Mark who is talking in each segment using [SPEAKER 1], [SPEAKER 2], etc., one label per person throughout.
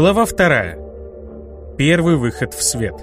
[SPEAKER 1] Глава вторая. Первый выход в свет.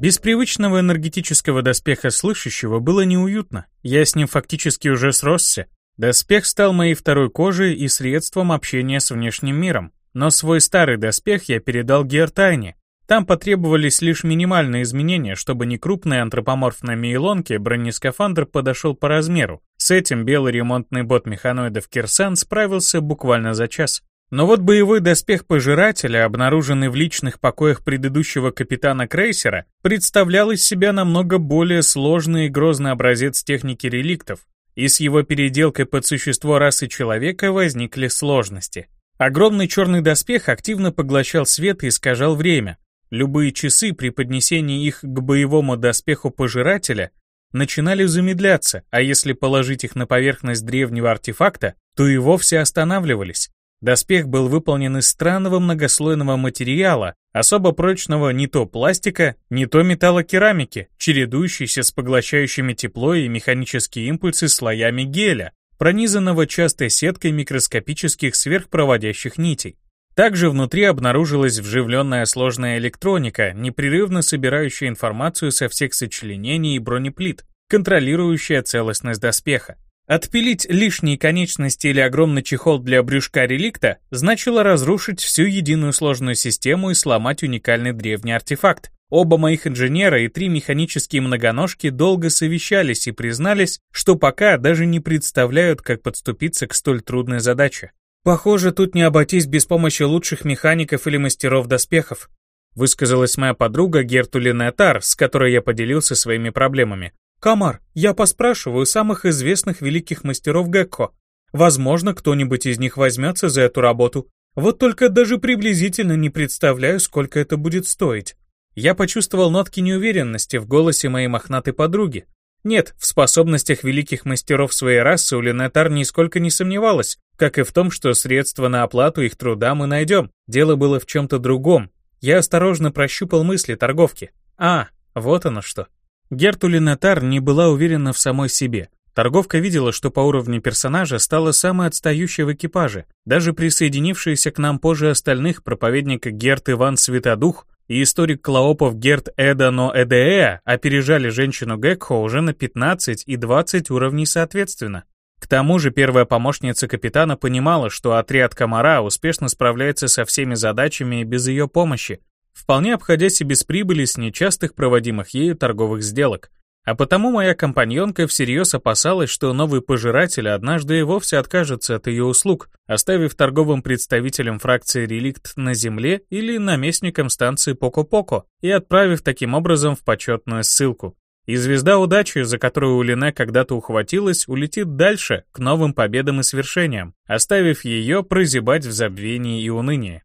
[SPEAKER 1] Без привычного энергетического доспеха слышащего было неуютно. Я с ним фактически уже сросся. Доспех стал моей второй кожей и средством общения с внешним миром. Но свой старый доспех я передал Гертайне. Там потребовались лишь минимальные изменения, чтобы некрупной антропоморфной мейлонке бронескафандр подошел по размеру. С этим белый ремонтный бот механоидов Кирсан справился буквально за час. Но вот боевой доспех Пожирателя, обнаруженный в личных покоях предыдущего капитана крейсера, представлял из себя намного более сложный и грозный образец техники реликтов, и с его переделкой под существо расы человека возникли сложности. Огромный черный доспех активно поглощал свет и искажал время. Любые часы при поднесении их к боевому доспеху Пожирателя начинали замедляться, а если положить их на поверхность древнего артефакта, то и вовсе останавливались. Доспех был выполнен из странного многослойного материала, особо прочного не то пластика, не то металлокерамики, чередующейся с поглощающими тепло и механические импульсы слоями геля, пронизанного частой сеткой микроскопических сверхпроводящих нитей. Также внутри обнаружилась вживленная сложная электроника, непрерывно собирающая информацию со всех сочленений и бронеплит, контролирующая целостность доспеха. Отпилить лишние конечности или огромный чехол для брюшка реликта значило разрушить всю единую сложную систему и сломать уникальный древний артефакт. Оба моих инженера и три механические многоножки долго совещались и признались, что пока даже не представляют, как подступиться к столь трудной задаче. «Похоже, тут не обойтись без помощи лучших механиков или мастеров доспехов», высказалась моя подруга Гертулина Тар, с которой я поделился своими проблемами. «Камар, я поспрашиваю самых известных великих мастеров Гекко. Возможно, кто-нибудь из них возьмется за эту работу. Вот только даже приблизительно не представляю, сколько это будет стоить». Я почувствовал нотки неуверенности в голосе моей мохнатой подруги. Нет, в способностях великих мастеров своей расы у Линетар нисколько не сомневалась, как и в том, что средства на оплату их труда мы найдем. Дело было в чем-то другом. Я осторожно прощупал мысли торговки. А, вот оно что. Гертулина Тар не была уверена в самой себе. Торговка видела, что по уровню персонажа стала самой отстающей в экипаже. Даже присоединившиеся к нам позже остальных проповедник Герт Иван Светодух и историк Клаопов Герт Эда Но Эдеэ опережали женщину Гекхо уже на 15 и 20 уровней соответственно. К тому же первая помощница капитана понимала, что отряд Комара успешно справляется со всеми задачами и без ее помощи, вполне обходясь и без прибыли с нечастых проводимых ею торговых сделок. А потому моя компаньонка всерьез опасалась, что новый пожиратель однажды и вовсе откажется от ее услуг, оставив торговым представителем фракции реликт на земле или наместником станции Поко-Поко и отправив таким образом в почетную ссылку. И звезда удачи, за которую Улине когда-то ухватилась, улетит дальше, к новым победам и свершениям, оставив ее прозябать в забвении и унынии.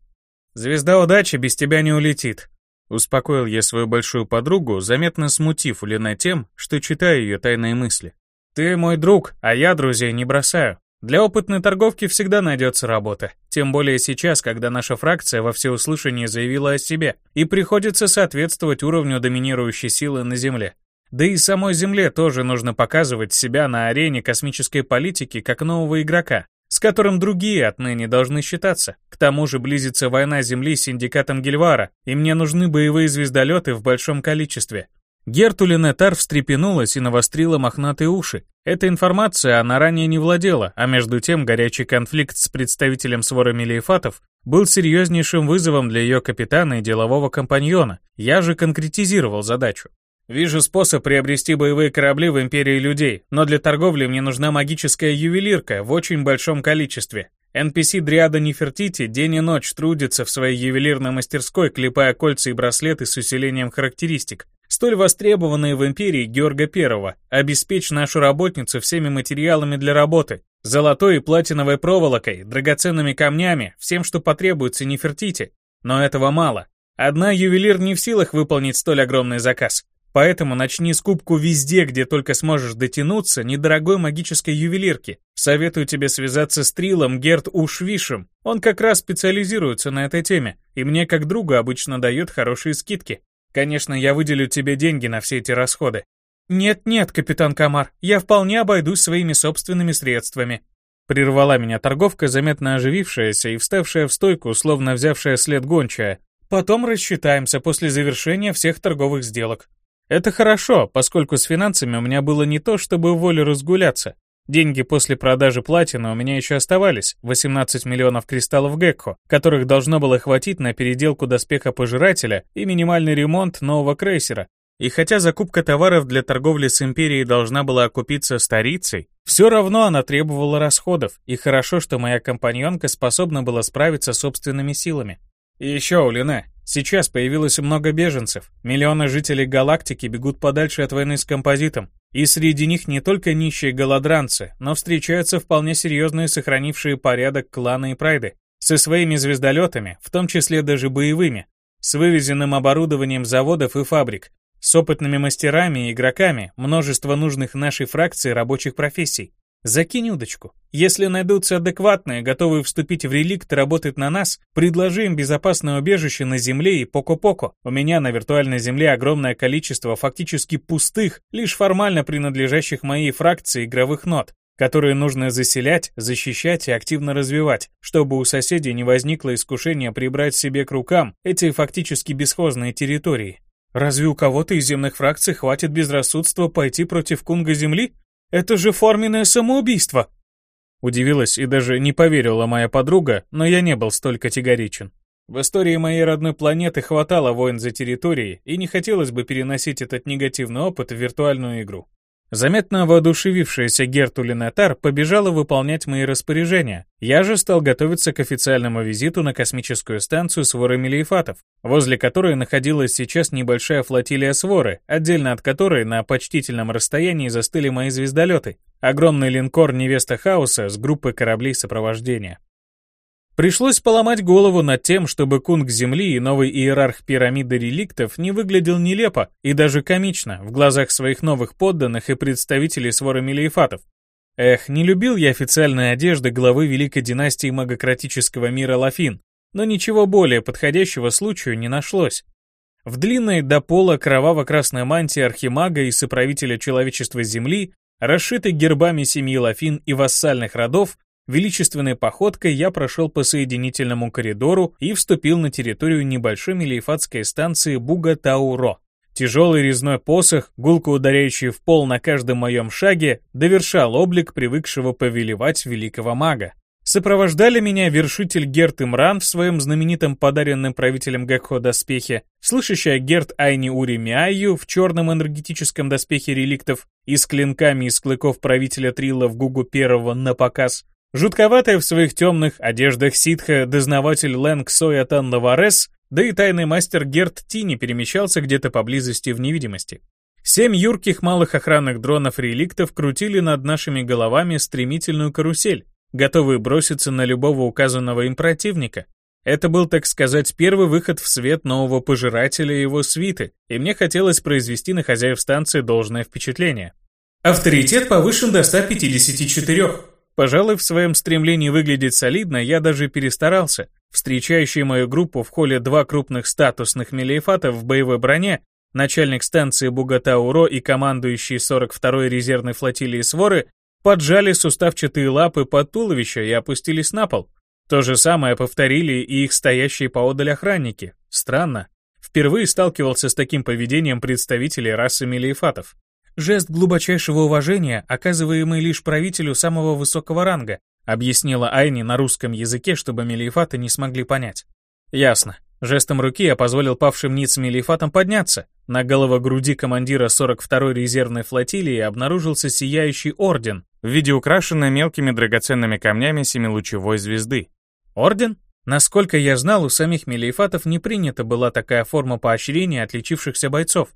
[SPEAKER 1] «Звезда удачи без тебя не улетит», — успокоил я свою большую подругу, заметно смутив Улине тем, что читаю ее тайные мысли. «Ты мой друг, а я друзей не бросаю. Для опытной торговки всегда найдется работа, тем более сейчас, когда наша фракция во всеуслышание заявила о себе, и приходится соответствовать уровню доминирующей силы на Земле. Да и самой Земле тоже нужно показывать себя на арене космической политики как нового игрока, с которым другие отныне должны считаться. К тому же близится война Земли с синдикатом Гельвара, и мне нужны боевые звездолеты в большом количестве. Гертулина Тар встрепенулась и навострила мохнатые уши. Эта информация она ранее не владела, а между тем горячий конфликт с представителем свора Мелиефатов был серьезнейшим вызовом для ее капитана и делового компаньона. Я же конкретизировал задачу. Вижу способ приобрести боевые корабли в Империи людей, но для торговли мне нужна магическая ювелирка в очень большом количестве. NPC Дриада Нефертити день и ночь трудится в своей ювелирной мастерской, клепая кольца и браслеты с усилением характеристик. Столь востребованные в Империи Георга Первого. Обеспечь нашу работницу всеми материалами для работы. Золотой и платиновой проволокой, драгоценными камнями, всем, что потребуется Нефертити. Но этого мало. Одна ювелир не в силах выполнить столь огромный заказ. Поэтому начни скупку везде, где только сможешь дотянуться, недорогой магической ювелирки. Советую тебе связаться с Трилом Герт Ушвишем. Он как раз специализируется на этой теме, и мне как другу обычно дает хорошие скидки. Конечно, я выделю тебе деньги на все эти расходы. Нет-нет, капитан Камар, я вполне обойдусь своими собственными средствами. Прервала меня торговка, заметно оживившаяся и вставшая в стойку, словно взявшая след гончая. Потом рассчитаемся после завершения всех торговых сделок. Это хорошо, поскольку с финансами у меня было не то, чтобы волю разгуляться. Деньги после продажи платины у меня еще оставались, 18 миллионов кристаллов Гекко, которых должно было хватить на переделку доспеха Пожирателя и минимальный ремонт нового крейсера, и хотя закупка товаров для торговли с империей должна была окупиться старицей, все равно она требовала расходов, и хорошо, что моя компаньонка способна была справиться собственными силами. И еще, Улина, сейчас появилось много беженцев. Миллионы жителей галактики бегут подальше от войны с композитом. И среди них не только нищие голодранцы, но встречаются вполне серьезные сохранившие порядок кланы и прайды. Со своими звездолетами, в том числе даже боевыми. С вывезенным оборудованием заводов и фабрик, с опытными мастерами и игроками, множество нужных нашей фракции рабочих профессий. Закинь удочку. Если найдутся адекватные, готовые вступить в реликт и работать на нас, предложи им безопасное убежище на Земле и поко-поко. У меня на виртуальной Земле огромное количество фактически пустых, лишь формально принадлежащих моей фракции игровых нот, которые нужно заселять, защищать и активно развивать, чтобы у соседей не возникло искушения прибрать себе к рукам эти фактически бесхозные территории. Разве у кого-то из земных фракций хватит безрассудства пойти против кунга Земли? Это же форменное самоубийство!» Удивилась и даже не поверила моя подруга, но я не был столь категоричен. В истории моей родной планеты хватало войн за территории, и не хотелось бы переносить этот негативный опыт в виртуальную игру. Заметно воодушевившаяся Герту Натар побежала выполнять мои распоряжения. Я же стал готовиться к официальному визиту на космическую станцию Своры Мелиефатов, возле которой находилась сейчас небольшая флотилия Своры, отдельно от которой на почтительном расстоянии застыли мои звездолеты. Огромный линкор «Невеста Хаоса» с группой кораблей сопровождения. Пришлось поломать голову над тем, чтобы кунг Земли и новый иерарх пирамиды реликтов не выглядел нелепо и даже комично в глазах своих новых подданных и представителей своры Мелиефатов. Эх, не любил я официальной одежды главы великой династии магократического мира Лафин, но ничего более подходящего случаю не нашлось. В длинной до пола кроваво-красной мантии архимага и соправителя человечества Земли, расшитой гербами семьи Лафин и вассальных родов, Величественной походкой я прошел по соединительному коридору и вступил на территорию небольшой мелиефатской станции Буга-Тауро. Тяжелый резной посох, гулко ударяющий в пол на каждом моем шаге, довершал облик привыкшего повелевать великого мага. Сопровождали меня вершитель Герт Имран в своем знаменитом подаренном правителем Гекхо доспехе, слышащая Герт Айни Ури Миаю в черном энергетическом доспехе реликтов и с клинками из клыков правителя Трилла в Гугу Первого на показ, Жутковатая в своих темных одеждах ситха дознаватель Лэнг Соятан Лаварес, да и тайный мастер Герт Тини перемещался где-то поблизости в невидимости. Семь юрких малых охранных дронов-реликтов крутили над нашими головами стремительную карусель, готовые броситься на любого указанного им противника. Это был, так сказать, первый выход в свет нового пожирателя и его свиты, и мне хотелось произвести на хозяев станции должное впечатление. Авторитет повышен до 154. Пожалуй, в своем стремлении выглядеть солидно я даже перестарался. Встречающие мою группу в холле два крупных статусных мелиефатов в боевой броне, начальник станции Бугатауро и командующий 42-й резервной флотилии Своры, поджали суставчатые лапы под туловище и опустились на пол. То же самое повторили и их стоящие поодаль охранники. Странно. Впервые сталкивался с таким поведением представителей расы мелиефатов. Жест глубочайшего уважения, оказываемый лишь правителю самого высокого ранга, объяснила Айни на русском языке, чтобы Мелиефаты не смогли понять. Ясно. Жестом руки я позволил павшим ниц Мелиефатам подняться. На голово-груди командира 42-й резервной флотилии обнаружился сияющий орден в виде украшенной мелкими драгоценными камнями семилучевой звезды. Орден? Насколько я знал, у самих Мелиефатов не принята была такая форма поощрения отличившихся бойцов.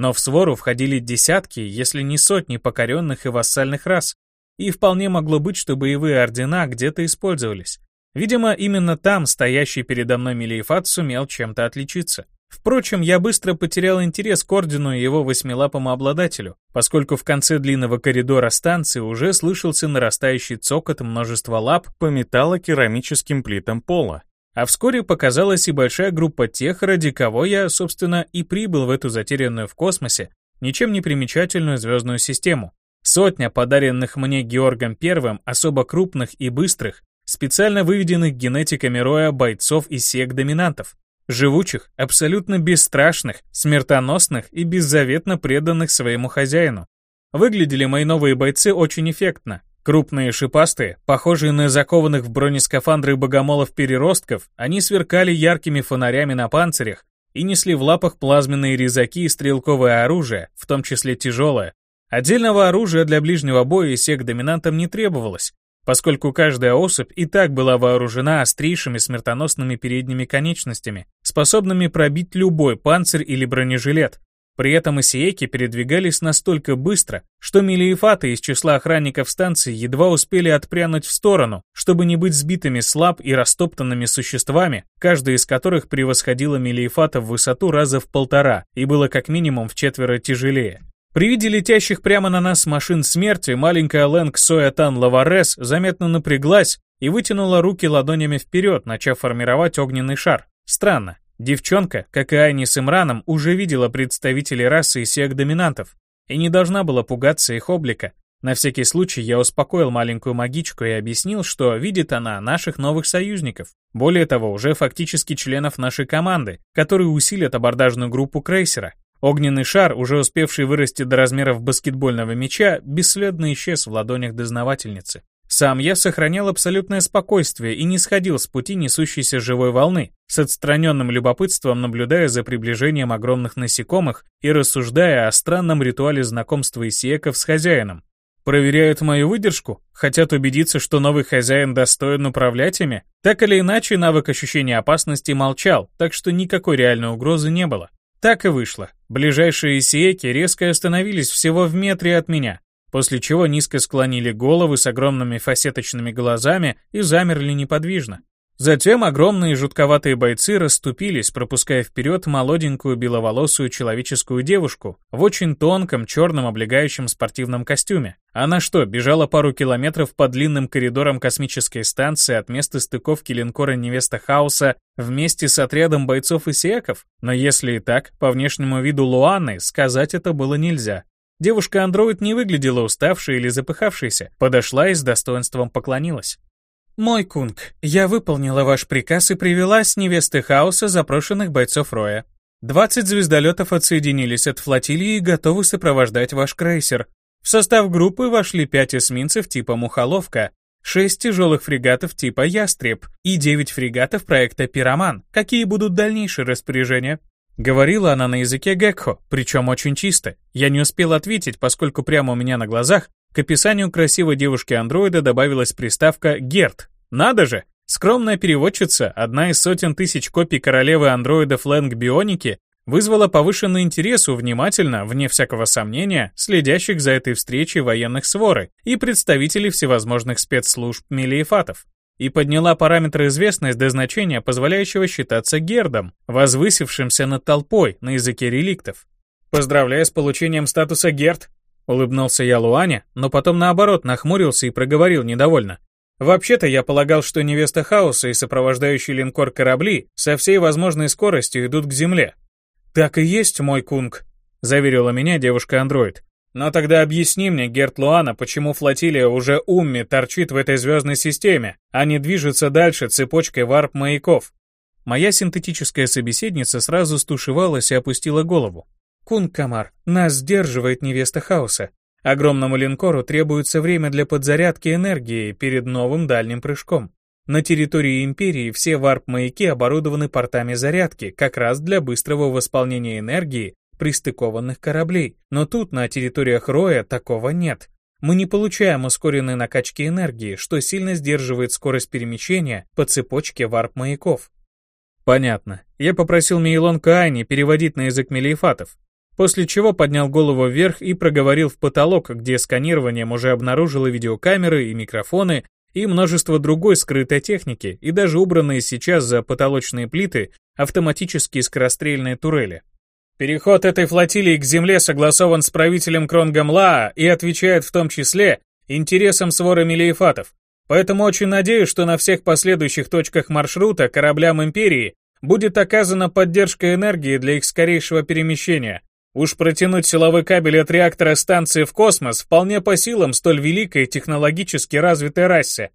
[SPEAKER 1] Но в свору входили десятки, если не сотни покоренных и вассальных рас, и вполне могло быть, что боевые ордена где-то использовались. Видимо, именно там стоящий передо мной Мелиефат сумел чем-то отличиться. Впрочем, я быстро потерял интерес к ордену и его восьмилапому обладателю, поскольку в конце длинного коридора станции уже слышался нарастающий цокот множества лап по металлокерамическим плитам пола. А вскоре показалась и большая группа тех, ради кого я, собственно, и прибыл в эту затерянную в космосе, ничем не примечательную звездную систему. Сотня подаренных мне Георгом Первым особо крупных и быстрых, специально выведенных генетиками Роя бойцов из сек-доминантов. Живучих, абсолютно бесстрашных, смертоносных и беззаветно преданных своему хозяину. Выглядели мои новые бойцы очень эффектно. Крупные шипастые, похожие на закованных в бронескафандры богомолов-переростков, они сверкали яркими фонарями на панцирях и несли в лапах плазменные резаки и стрелковое оружие, в том числе тяжелое. Отдельного оружия для ближнего боя сек-доминантам не требовалось, поскольку каждая особь и так была вооружена острейшими смертоносными передними конечностями, способными пробить любой панцирь или бронежилет. При этом исиеки передвигались настолько быстро, что милиефаты из числа охранников станции едва успели отпрянуть в сторону, чтобы не быть сбитыми слаб и растоптанными существами, каждая из которых превосходила милиефата в высоту раза в полтора и было как минимум в четверо тяжелее. При виде летящих прямо на нас машин смерти, маленькая Лэнг Соятан Лаварес заметно напряглась и вытянула руки ладонями вперед, начав формировать огненный шар. Странно. Девчонка, как и Айни с Имраном, уже видела представителей расы сек-доминантов и не должна была пугаться их облика. На всякий случай я успокоил маленькую магичку и объяснил, что видит она наших новых союзников. Более того, уже фактически членов нашей команды, которые усилят абордажную группу крейсера. Огненный шар, уже успевший вырасти до размеров баскетбольного мяча, бесследно исчез в ладонях дознавательницы. Сам я сохранял абсолютное спокойствие и не сходил с пути несущейся живой волны, с отстраненным любопытством наблюдая за приближением огромных насекомых и рассуждая о странном ритуале знакомства Исиеков с хозяином. Проверяют мою выдержку? Хотят убедиться, что новый хозяин достоин управлять ими? Так или иначе, навык ощущения опасности молчал, так что никакой реальной угрозы не было. Так и вышло. Ближайшие сиеки резко остановились всего в метре от меня, после чего низко склонили головы с огромными фасеточными глазами и замерли неподвижно. Затем огромные жутковатые бойцы расступились, пропуская вперед молоденькую беловолосую человеческую девушку в очень тонком черном облегающем спортивном костюме. Она что, бежала пару километров по длинным коридорам космической станции от места стыковки линкора «Невеста Хаоса» вместе с отрядом бойцов и секов? Но если и так, по внешнему виду Луаны сказать это было нельзя. Девушка-андроид не выглядела уставшей или запыхавшейся, подошла и с достоинством поклонилась. «Мой кунг, я выполнила ваш приказ и привела с невесты хаоса запрошенных бойцов Роя. 20 звездолетов отсоединились от флотилии и готовы сопровождать ваш крейсер. В состав группы вошли 5 эсминцев типа «Мухоловка», 6 тяжелых фрегатов типа «Ястреб» и 9 фрегатов проекта «Пироман». Какие будут дальнейшие распоряжения?» Говорила она на языке Гекхо, причем очень чисто. Я не успел ответить, поскольку прямо у меня на глазах к описанию красивой девушки-андроида добавилась приставка «Герт». Надо же! Скромная переводчица, одна из сотен тысяч копий королевы андроидов Лэнг Бионики, вызвала повышенный интерес у внимательно, вне всякого сомнения, следящих за этой встречей военных своры и представителей всевозможных спецслужб Мелиефатов и подняла параметр известность до значения, позволяющего считаться гердом, возвысившимся над толпой на языке реликтов. Поздравляю с получением статуса герд, Улыбнулся я Луане, но потом наоборот нахмурился и проговорил недовольно. Вообще-то я полагал, что невеста Хаоса и сопровождающий линкор корабли со всей возможной скоростью идут к Земле. «Так и есть, мой кунг», — заверила меня девушка-андроид. «Но тогда объясни мне, Герт Луана, почему флотилия уже умми торчит в этой звездной системе, а не движется дальше цепочкой варп-маяков?» Моя синтетическая собеседница сразу стушевалась и опустила голову. Кун-Камар, нас сдерживает невеста хаоса. Огромному линкору требуется время для подзарядки энергии перед новым дальним прыжком. На территории Империи все варп-маяки оборудованы портами зарядки, как раз для быстрого восполнения энергии пристыкованных кораблей. Но тут, на территориях Роя, такого нет. Мы не получаем ускоренной накачки энергии, что сильно сдерживает скорость перемещения по цепочке варп-маяков. Понятно. Я попросил Мейлон Каани переводить на язык мелиефатов после чего поднял голову вверх и проговорил в потолок, где сканированием уже обнаружило видеокамеры и микрофоны и множество другой скрытой техники, и даже убранные сейчас за потолочные плиты автоматические скорострельные турели. Переход этой флотилии к земле согласован с правителем Кронгом Лаа и отвечает в том числе интересам своры мелиефатов. Поэтому очень надеюсь, что на всех последующих точках маршрута кораблям Империи будет оказана поддержка энергии для их скорейшего перемещения. Уж протянуть силовой кабель от реактора станции в космос вполне по силам столь великой технологически развитой расе.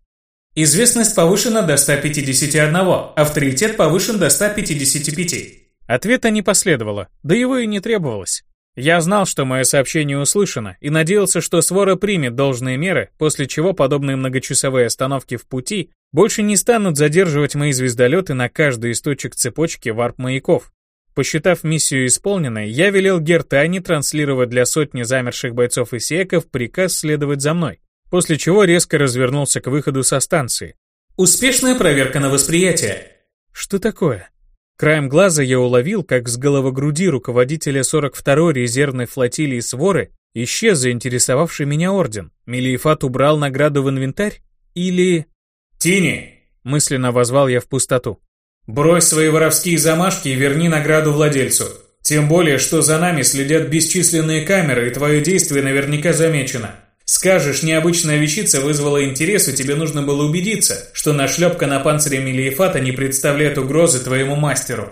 [SPEAKER 2] Известность повышена до 151, авторитет повышен до 155.
[SPEAKER 1] Ответа не последовало, да его и не требовалось. Я знал, что мое сообщение услышано, и надеялся, что свора примет должные меры, после чего подобные многочасовые остановки в пути больше не станут задерживать мои звездолеты на каждой из точек цепочки варп-маяков. Посчитав миссию исполненной, я велел Гертайне транслировать для сотни замерших бойцов и секов приказ следовать за мной, после чего резко развернулся к выходу со станции.
[SPEAKER 2] Успешная проверка на восприятие.
[SPEAKER 1] Что такое? Краем глаза я уловил, как с головогруди руководителя 42-й резервной флотилии Своры исчез заинтересовавший меня орден. Мелиефат убрал награду в инвентарь? Или...
[SPEAKER 2] «Тини!»
[SPEAKER 1] — мысленно возвал я в пустоту.
[SPEAKER 2] Брось свои воровские замашки и верни награду владельцу. Тем более, что за нами следят бесчисленные камеры, и твое действие наверняка замечено. Скажешь, необычная вещица вызвала интерес, и тебе нужно было убедиться, что нашлепка на панцире Мелиефата не представляет угрозы твоему мастеру.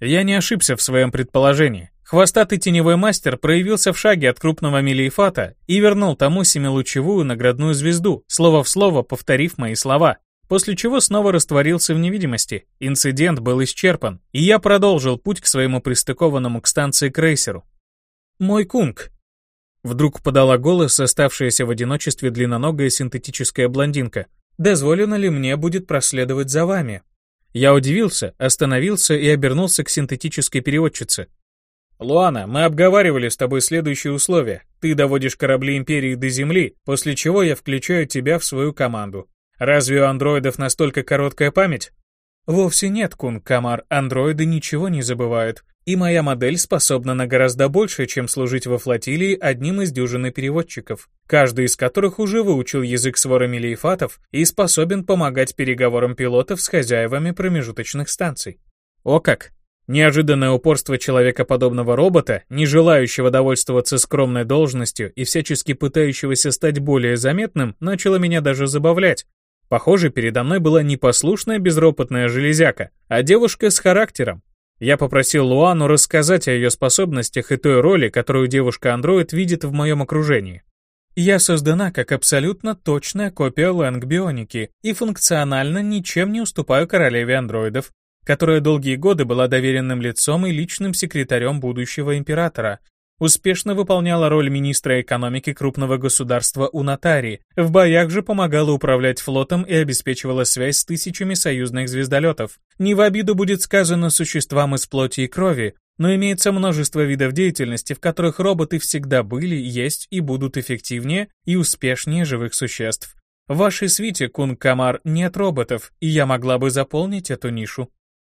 [SPEAKER 1] Я не ошибся в своем предположении. Хвостатый теневой мастер проявился в шаге от крупного Мелиефата и вернул тому семилучевую наградную звезду, слово в слово повторив мои слова после чего снова растворился в невидимости. Инцидент был исчерпан, и я продолжил путь к своему пристыкованному к станции крейсеру. «Мой кунг!» Вдруг подала голос оставшаяся в одиночестве длинноногая синтетическая блондинка. «Дозволено ли мне будет проследовать за вами?» Я удивился, остановился и обернулся к синтетической переводчице. «Луана, мы обговаривали с тобой следующие условия. Ты доводишь корабли Империи до Земли, после чего я включаю тебя в свою команду. Разве у андроидов настолько короткая память? Вовсе нет, Кун Камар, андроиды ничего не забывают. И моя модель способна на гораздо больше, чем служить во флотилии одним из дюжины переводчиков, каждый из которых уже выучил язык свора мелиефатов и способен помогать переговорам пилотов с хозяевами промежуточных станций. О как! Неожиданное упорство человекоподобного робота, не желающего довольствоваться скромной должностью и всячески пытающегося стать более заметным, начало меня даже забавлять, Похоже, передо мной была не послушная безропотная железяка, а девушка с характером. Я попросил Луану рассказать о ее способностях и той роли, которую девушка-андроид видит в моем окружении. Я создана как абсолютно точная копия Лэнг-бионики и функционально ничем не уступаю королеве андроидов, которая долгие годы была доверенным лицом и личным секретарем будущего императора, Успешно выполняла роль министра экономики крупного государства Унатари, в боях же помогала управлять флотом и обеспечивала связь с тысячами союзных звездолетов. Не в обиду будет сказано существам из плоти и крови, но имеется множество видов деятельности, в которых роботы всегда были, есть и будут эффективнее и успешнее живых существ. В вашей свите, Кун Камар, нет роботов, и я могла бы заполнить эту нишу.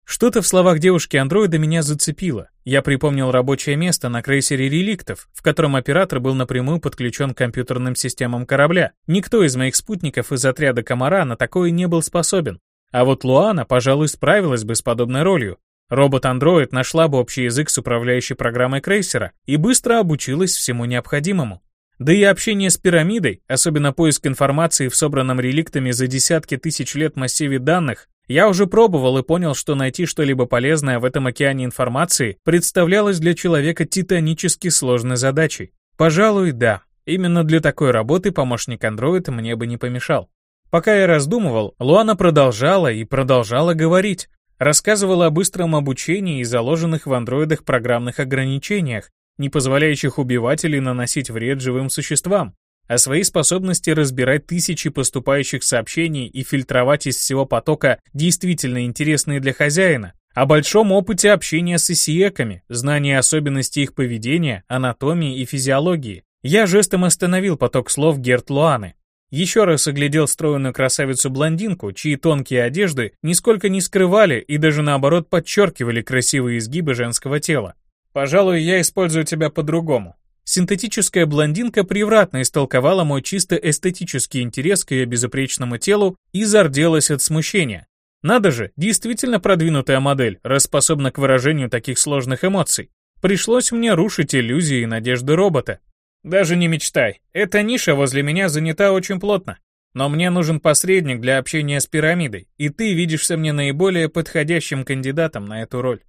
[SPEAKER 1] Что-то в словах девушки-андроида меня зацепило. Я припомнил рабочее место на крейсере «Реликтов», в котором оператор был напрямую подключен к компьютерным системам корабля. Никто из моих спутников из отряда «Комара» на такое не был способен. А вот Луана, пожалуй, справилась бы с подобной ролью. Робот-андроид нашла бы общий язык с управляющей программой крейсера и быстро обучилась всему необходимому. Да и общение с пирамидой, особенно поиск информации в собранном реликтами за десятки тысяч лет массиве данных, я уже пробовал и понял, что найти что-либо полезное в этом океане информации представлялось для человека титанически сложной задачей. Пожалуй, да. Именно для такой работы помощник андроид мне бы не помешал. Пока я раздумывал, Луана продолжала и продолжала говорить. Рассказывала о быстром обучении и заложенных в андроидах программных ограничениях, не позволяющих убивателей наносить вред живым существам, о своей способности разбирать тысячи поступающих сообщений и фильтровать из всего потока действительно интересные для хозяина, о большом опыте общения с исиеками, знании особенностей их поведения, анатомии и физиологии. Я жестом остановил поток слов Герт Луаны. Еще раз оглядел стройную красавицу-блондинку, чьи тонкие одежды нисколько не скрывали и даже наоборот подчеркивали красивые изгибы женского тела. «Пожалуй, я использую тебя по-другому», Синтетическая блондинка превратно истолковала мой чисто эстетический интерес к ее безупречному телу и зарделась от смущения. Надо же, действительно продвинутая модель, раз способна к выражению таких сложных эмоций. Пришлось мне рушить иллюзии и надежды робота. Даже не мечтай, эта ниша возле меня занята очень плотно. Но мне нужен посредник для общения с пирамидой, и ты видишься мне наиболее подходящим кандидатом на эту роль.